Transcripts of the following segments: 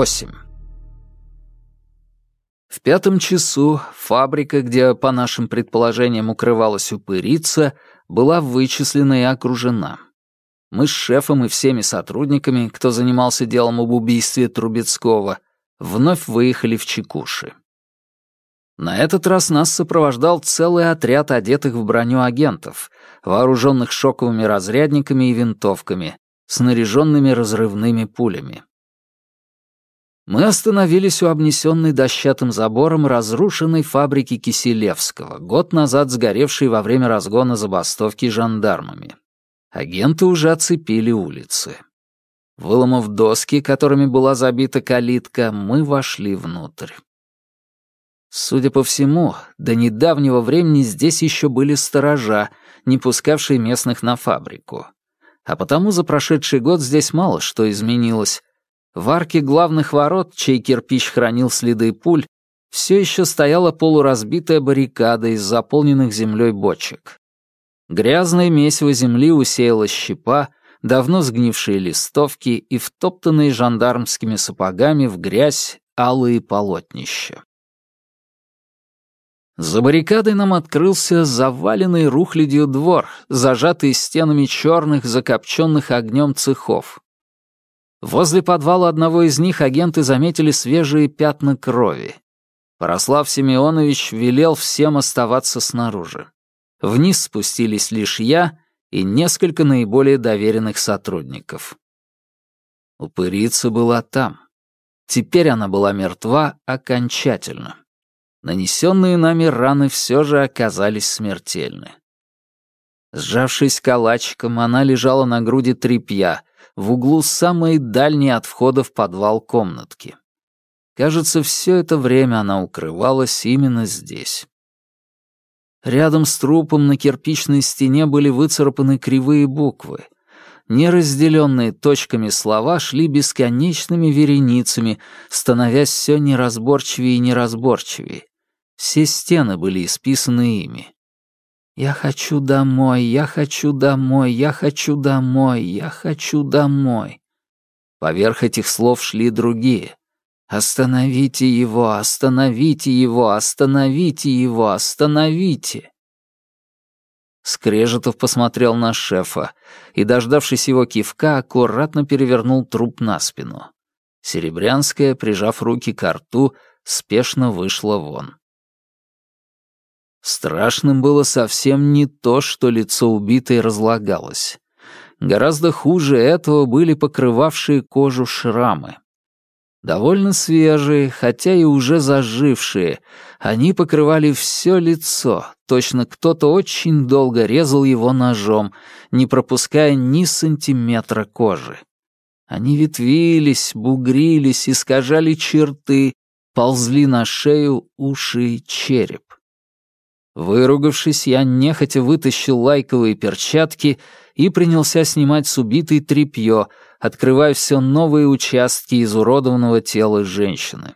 Восемь. В пятом часу фабрика, где, по нашим предположениям, укрывалась упырица, была вычислена и окружена. Мы с шефом и всеми сотрудниками, кто занимался делом об убийстве Трубецкого, вновь выехали в Чекуши. На этот раз нас сопровождал целый отряд одетых в броню агентов, вооруженных шоковыми разрядниками и винтовками, снаряженными разрывными пулями. Мы остановились у обнесенной дощатым забором разрушенной фабрики Киселевского, год назад сгоревшей во время разгона забастовки жандармами. Агенты уже оцепили улицы. Выломав доски, которыми была забита калитка, мы вошли внутрь. Судя по всему, до недавнего времени здесь еще были сторожа, не пускавшие местных на фабрику. А потому за прошедший год здесь мало что изменилось. В арке главных ворот, чей кирпич хранил следы пуль, все еще стояла полуразбитая баррикада из заполненных землей бочек. Грязное месиво земли усеяло щепа, давно сгнившие листовки и втоптанные жандармскими сапогами в грязь алые полотнища. За баррикадой нам открылся заваленный рухлядью двор, зажатый стенами черных, закопченных огнем цехов. Возле подвала одного из них агенты заметили свежие пятна крови. Порослав Семенович велел всем оставаться снаружи. Вниз спустились лишь я и несколько наиболее доверенных сотрудников. Упырица была там. Теперь она была мертва окончательно. Нанесенные нами раны все же оказались смертельны. Сжавшись калачиком, она лежала на груди тряпья, в углу самой дальней от входа в подвал комнатки. Кажется, все это время она укрывалась именно здесь. Рядом с трупом на кирпичной стене были выцарапаны кривые буквы — Неразделенные точками слова шли бесконечными вереницами, становясь все неразборчивее и неразборчивее. Все стены были исписаны ими. «Я хочу домой, я хочу домой, я хочу домой, я хочу домой». Поверх этих слов шли другие. «Остановите его, остановите его, остановите его, остановите!» Скрежетов посмотрел на шефа и, дождавшись его кивка, аккуратно перевернул труп на спину. Серебрянская, прижав руки к рту, спешно вышла вон. Страшным было совсем не то, что лицо убитой разлагалось. Гораздо хуже этого были покрывавшие кожу шрамы. Довольно свежие, хотя и уже зажившие, они покрывали все лицо, точно кто-то очень долго резал его ножом, не пропуская ни сантиметра кожи. Они ветвились, бугрились, искажали черты, ползли на шею, уши и череп. Выругавшись, я нехотя вытащил лайковые перчатки и принялся снимать с убитой тряпье, открывая все новые участки изуродованного тела женщины.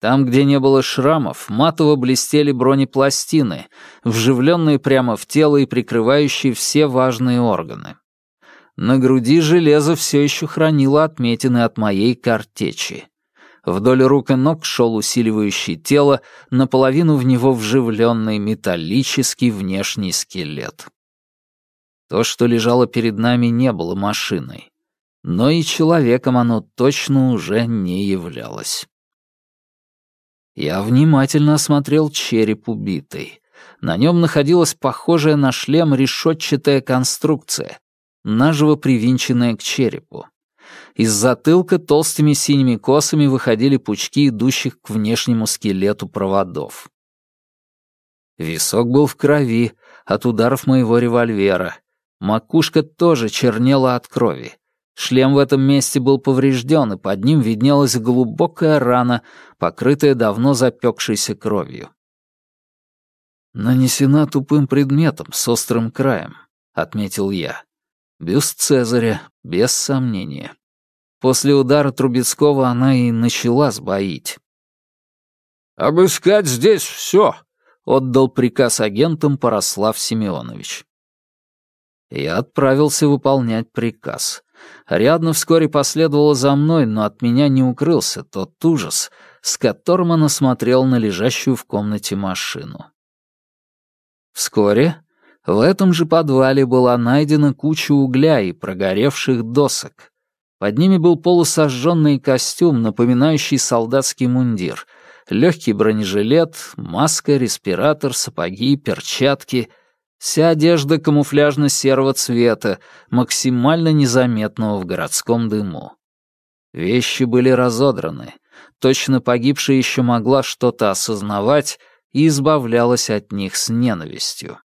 Там, где не было шрамов, матово блестели бронепластины, вживленные прямо в тело и прикрывающие все важные органы. На груди железо все еще хранило отметины от моей картечи. Вдоль рук и ног шел усиливающий тело, наполовину в него вживленный металлический внешний скелет. То, что лежало перед нами, не было машиной. Но и человеком оно точно уже не являлось. Я внимательно осмотрел череп убитой. На нем находилась похожая на шлем решетчатая конструкция, наживо привинченная к черепу. Из затылка толстыми синими косами выходили пучки идущих к внешнему скелету проводов. Висок был в крови от ударов моего револьвера. Макушка тоже чернела от крови. Шлем в этом месте был поврежден, и под ним виднелась глубокая рана, покрытая давно запекшейся кровью. «Нанесена тупым предметом с острым краем», — отметил я. «Бюст Цезаря, без сомнения». После удара Трубецкого она и начала сбоить. «Обыскать здесь все», — отдал приказ агентам Порослав Семенович. Я отправился выполнять приказ. Ариадна вскоре последовала за мной, но от меня не укрылся тот ужас, с которым она смотрела на лежащую в комнате машину. Вскоре в этом же подвале была найдена куча угля и прогоревших досок. Под ними был полусожженный костюм, напоминающий солдатский мундир, легкий бронежилет, маска, респиратор, сапоги, перчатки — Вся одежда камуфляжно-серого цвета, максимально незаметного в городском дыму. Вещи были разодраны. Точно погибшая еще могла что-то осознавать и избавлялась от них с ненавистью.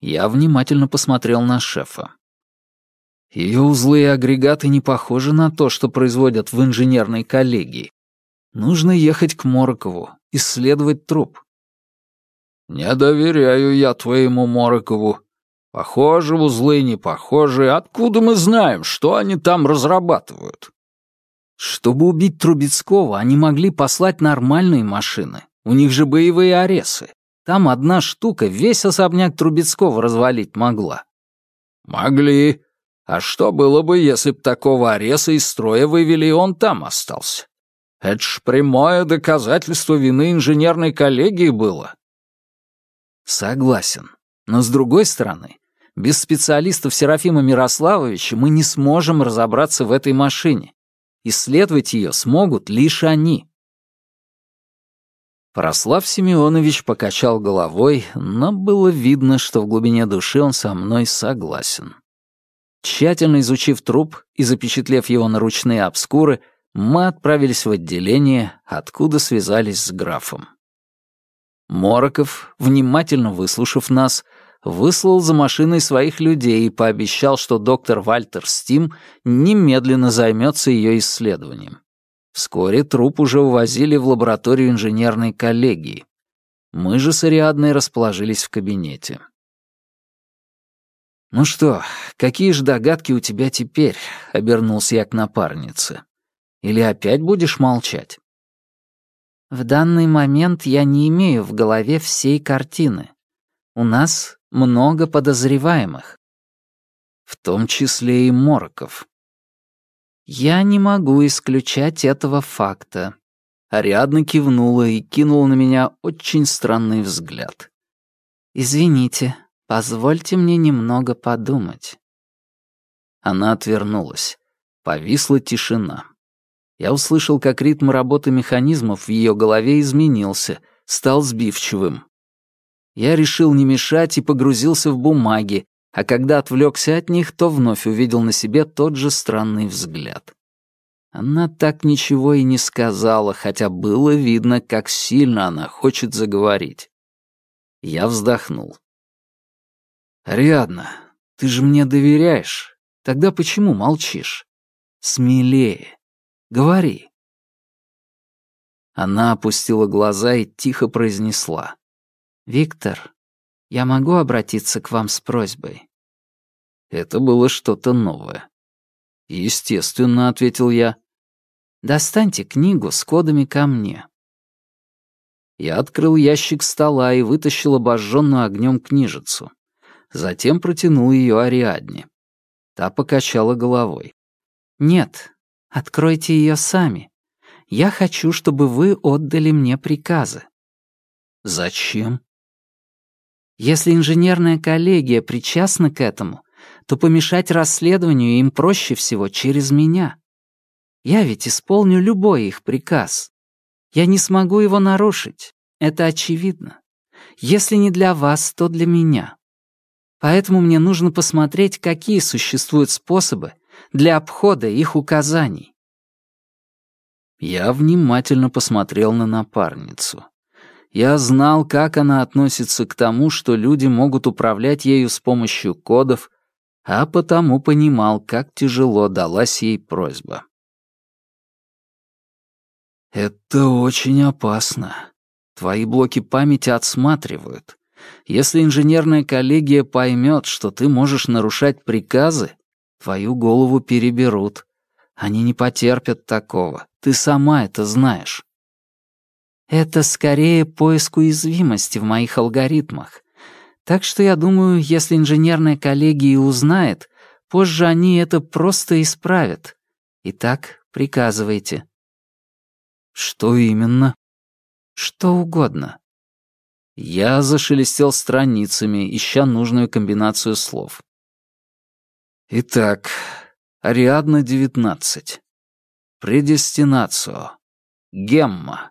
Я внимательно посмотрел на шефа. Ее узлы и агрегаты не похожи на то, что производят в инженерной коллегии. Нужно ехать к Морокову, исследовать труп. «Не доверяю я твоему Морокову. Похоже, узлы не похожи. Откуда мы знаем, что они там разрабатывают?» Чтобы убить Трубецкого, они могли послать нормальные машины. У них же боевые аресы. Там одна штука весь особняк Трубецкого развалить могла. Могли. А что было бы, если б такого ареса из строя вывели, и он там остался? Это ж прямое доказательство вины инженерной коллегии было. Согласен. Но с другой стороны, без специалистов Серафима Мирославовича мы не сможем разобраться в этой машине. Исследовать ее смогут лишь они. Прослав Семенович покачал головой, но было видно, что в глубине души он со мной согласен. Тщательно изучив труп и запечатлев его на ручные обскуры, мы отправились в отделение, откуда связались с графом. Мороков, внимательно выслушав нас, выслал за машиной своих людей и пообещал, что доктор Вальтер Стим немедленно займется ее исследованием. Вскоре труп уже увозили в лабораторию инженерной коллегии. Мы же с Ариадной расположились в кабинете. «Ну что, какие же догадки у тебя теперь?» — обернулся я к напарнице. «Или опять будешь молчать?» В данный момент я не имею в голове всей картины. У нас много подозреваемых. В том числе и Мороков. Я не могу исключать этого факта. Ариадна кивнула и кинула на меня очень странный взгляд. «Извините, позвольте мне немного подумать». Она отвернулась. Повисла тишина. Я услышал, как ритм работы механизмов в ее голове изменился, стал сбивчивым. Я решил не мешать и погрузился в бумаги, а когда отвлекся от них, то вновь увидел на себе тот же странный взгляд. Она так ничего и не сказала, хотя было видно, как сильно она хочет заговорить. Я вздохнул. «Ариадна, ты же мне доверяешь. Тогда почему молчишь? Смелее. Говори». Она опустила глаза и тихо произнесла. «Виктор, я могу обратиться к вам с просьбой?» Это было что-то новое. «Естественно», — ответил я. «Достаньте книгу с кодами ко мне». Я открыл ящик стола и вытащил обожженную огнем книжицу. Затем протянул ее Ариадне. Та покачала головой. «Нет, Откройте ее сами. Я хочу, чтобы вы отдали мне приказы». «Зачем?» «Если инженерная коллегия причастна к этому, то помешать расследованию им проще всего через меня. Я ведь исполню любой их приказ. Я не смогу его нарушить, это очевидно. Если не для вас, то для меня. Поэтому мне нужно посмотреть, какие существуют способы для обхода их указаний. Я внимательно посмотрел на напарницу. Я знал, как она относится к тому, что люди могут управлять ею с помощью кодов, а потому понимал, как тяжело далась ей просьба. «Это очень опасно. Твои блоки памяти отсматривают. Если инженерная коллегия поймет, что ты можешь нарушать приказы, Твою голову переберут. Они не потерпят такого. Ты сама это знаешь. Это скорее поиск уязвимости в моих алгоритмах. Так что я думаю, если инженерная коллегия узнает, позже они это просто исправят. Итак, приказывайте. Что именно? Что угодно. Я зашелестел страницами, ища нужную комбинацию слов. Итак, Ариадна 19. Предестинацио. Гемма.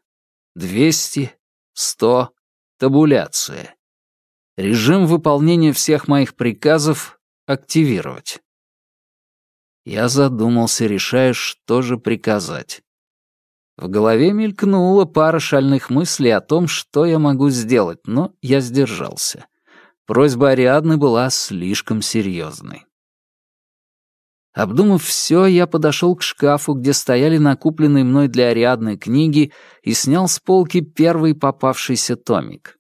200, 100, табуляция. Режим выполнения всех моих приказов активировать. Я задумался, решая, что же приказать. В голове мелькнула пара шальных мыслей о том, что я могу сделать, но я сдержался. Просьба Ариадны была слишком серьезной. Обдумав все, я подошел к шкафу, где стояли накупленные мной для Ариадны книги, и снял с полки первый попавшийся томик.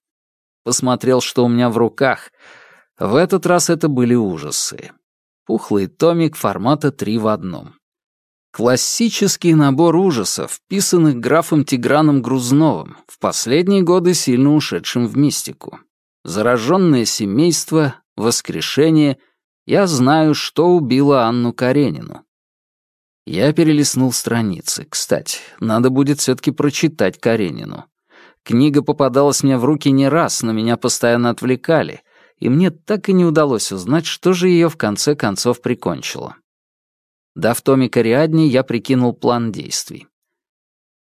Посмотрел, что у меня в руках. В этот раз это были ужасы. Пухлый томик формата три в одном. Классический набор ужасов, вписанных графом Тиграном Грузновым, в последние годы сильно ушедшим в мистику. Зараженное семейство, воскрешение, я знаю, что убило Анну Каренину. Я перелистнул страницы. Кстати, надо будет все-таки прочитать Каренину. Книга попадалась мне в руки не раз, но меня постоянно отвлекали, и мне так и не удалось узнать, что же ее в конце концов прикончило. Дав томик Ариадне, я прикинул план действий.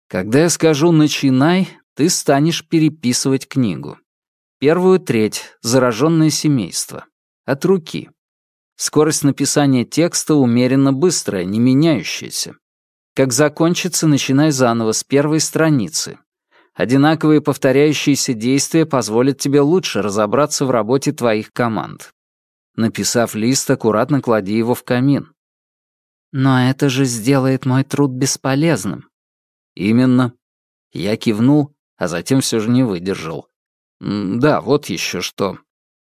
Когда я скажу «начинай», ты станешь переписывать книгу. Первую треть — зараженное семейство. От руки. Скорость написания текста умеренно быстрая, не меняющаяся. Как закончится, начинай заново с первой страницы. Одинаковые повторяющиеся действия позволят тебе лучше разобраться в работе твоих команд. Написав лист, аккуратно клади его в камин. Но это же сделает мой труд бесполезным. Именно. Я кивнул, а затем все же не выдержал. Да, вот еще что.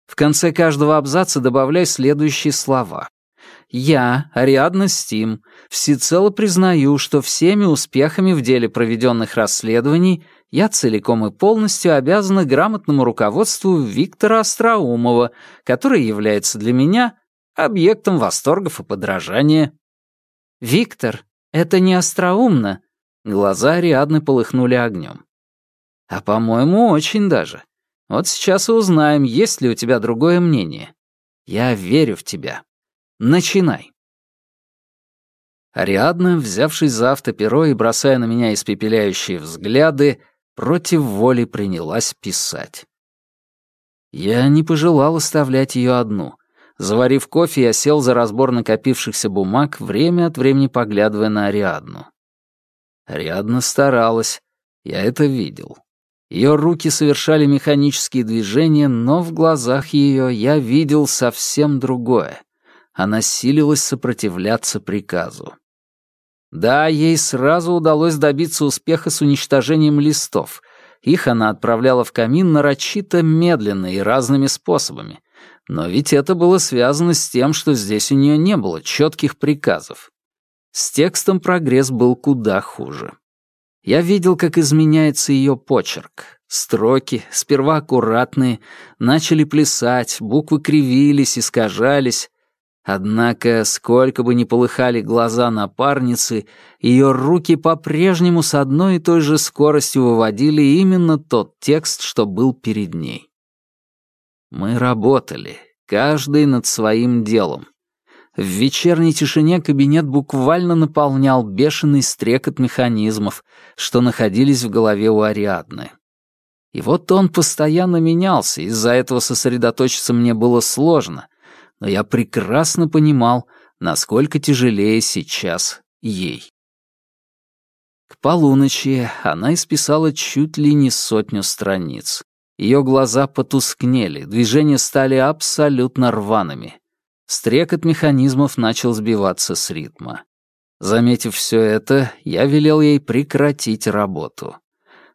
В конце каждого абзаца добавляй следующие слова. «Я, Ариадна Стим, всецело признаю, что всеми успехами в деле проведенных расследований я целиком и полностью обязана грамотному руководству Виктора Остроумова, который является для меня объектом восторгов и подражания». «Виктор, это не остроумно». Глаза Ариадны полыхнули огнем. «А, по-моему, очень даже. Вот сейчас и узнаем, есть ли у тебя другое мнение. Я верю в тебя. Начинай». Ариадна, взявшись за автоперо и бросая на меня испепеляющие взгляды, против воли принялась писать. Я не пожелал оставлять ее одну — Заварив кофе, я сел за разбор накопившихся бумаг, время от времени поглядывая на Ариадну. Ариадна старалась, я это видел. Ее руки совершали механические движения, но в глазах ее я видел совсем другое. Она силилась сопротивляться приказу. Да, ей сразу удалось добиться успеха с уничтожением листов. Их она отправляла в камин нарочито медленно и разными способами, но ведь это было связано с тем, что здесь у нее не было четких приказов. С текстом прогресс был куда хуже. Я видел, как изменяется ее почерк. Строки, сперва аккуратные, начали плясать, буквы кривились, искажались. Однако, сколько бы ни полыхали глаза напарницы, ее руки по-прежнему с одной и той же скоростью выводили именно тот текст, что был перед ней. Мы работали, каждый над своим делом. В вечерней тишине кабинет буквально наполнял бешеный стрекот механизмов, что находились в голове у Ариадны. И вот он постоянно менялся, из-за этого сосредоточиться мне было сложно, но я прекрасно понимал, насколько тяжелее сейчас ей. К полуночи она исписала чуть ли не сотню страниц. Ее глаза потускнели, движения стали абсолютно рваными. Стрекот механизмов начал сбиваться с ритма. Заметив все это, я велел ей прекратить работу.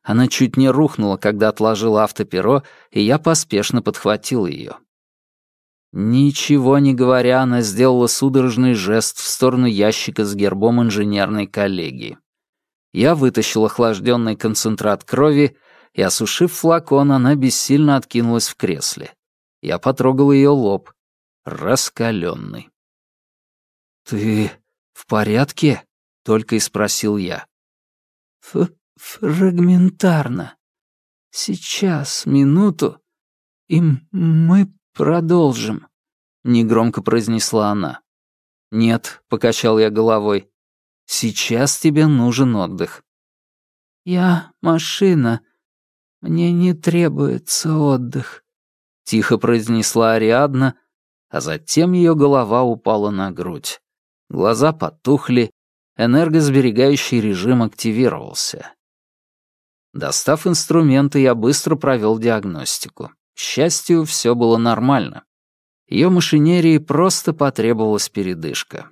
Она чуть не рухнула, когда отложила автоперо, и я поспешно подхватил ее. Ничего не говоря, она сделала судорожный жест в сторону ящика с гербом инженерной коллегии. Я вытащил охлажденный концентрат крови и, осушив флакон, она бессильно откинулась в кресле. Я потрогал ее лоб. Раскаленный. «Ты в порядке?» — только и спросил я. Ф «Фрагментарно. Сейчас, минуту, и мы продолжим», — негромко произнесла она. «Нет», — покачал я головой. «Сейчас тебе нужен отдых». «Я машина. Мне не требуется отдых», — тихо произнесла Ариадна, а затем ее голова упала на грудь. Глаза потухли, энергосберегающий режим активировался. Достав инструменты, я быстро провел диагностику. К счастью, все было нормально. Ее машинерии просто потребовалась передышка.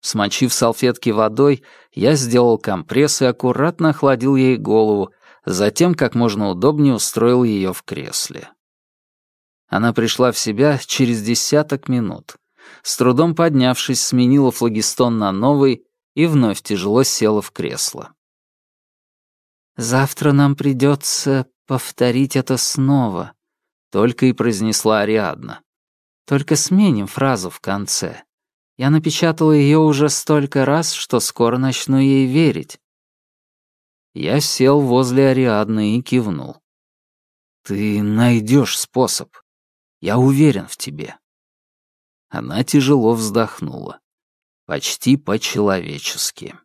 Смочив салфетки водой, я сделал компресс и аккуратно охладил ей голову, затем как можно удобнее устроил ее в кресле. Она пришла в себя через десяток минут. С трудом поднявшись, сменила флагистон на новый и вновь тяжело села в кресло. «Завтра нам придется повторить это снова», — только и произнесла Ариадна. «Только сменим фразу в конце. Я напечатала ее уже столько раз, что скоро начну ей верить». Я сел возле Ариадны и кивнул. «Ты найдешь способ. Я уверен в тебе». Она тяжело вздохнула. Почти по-человечески.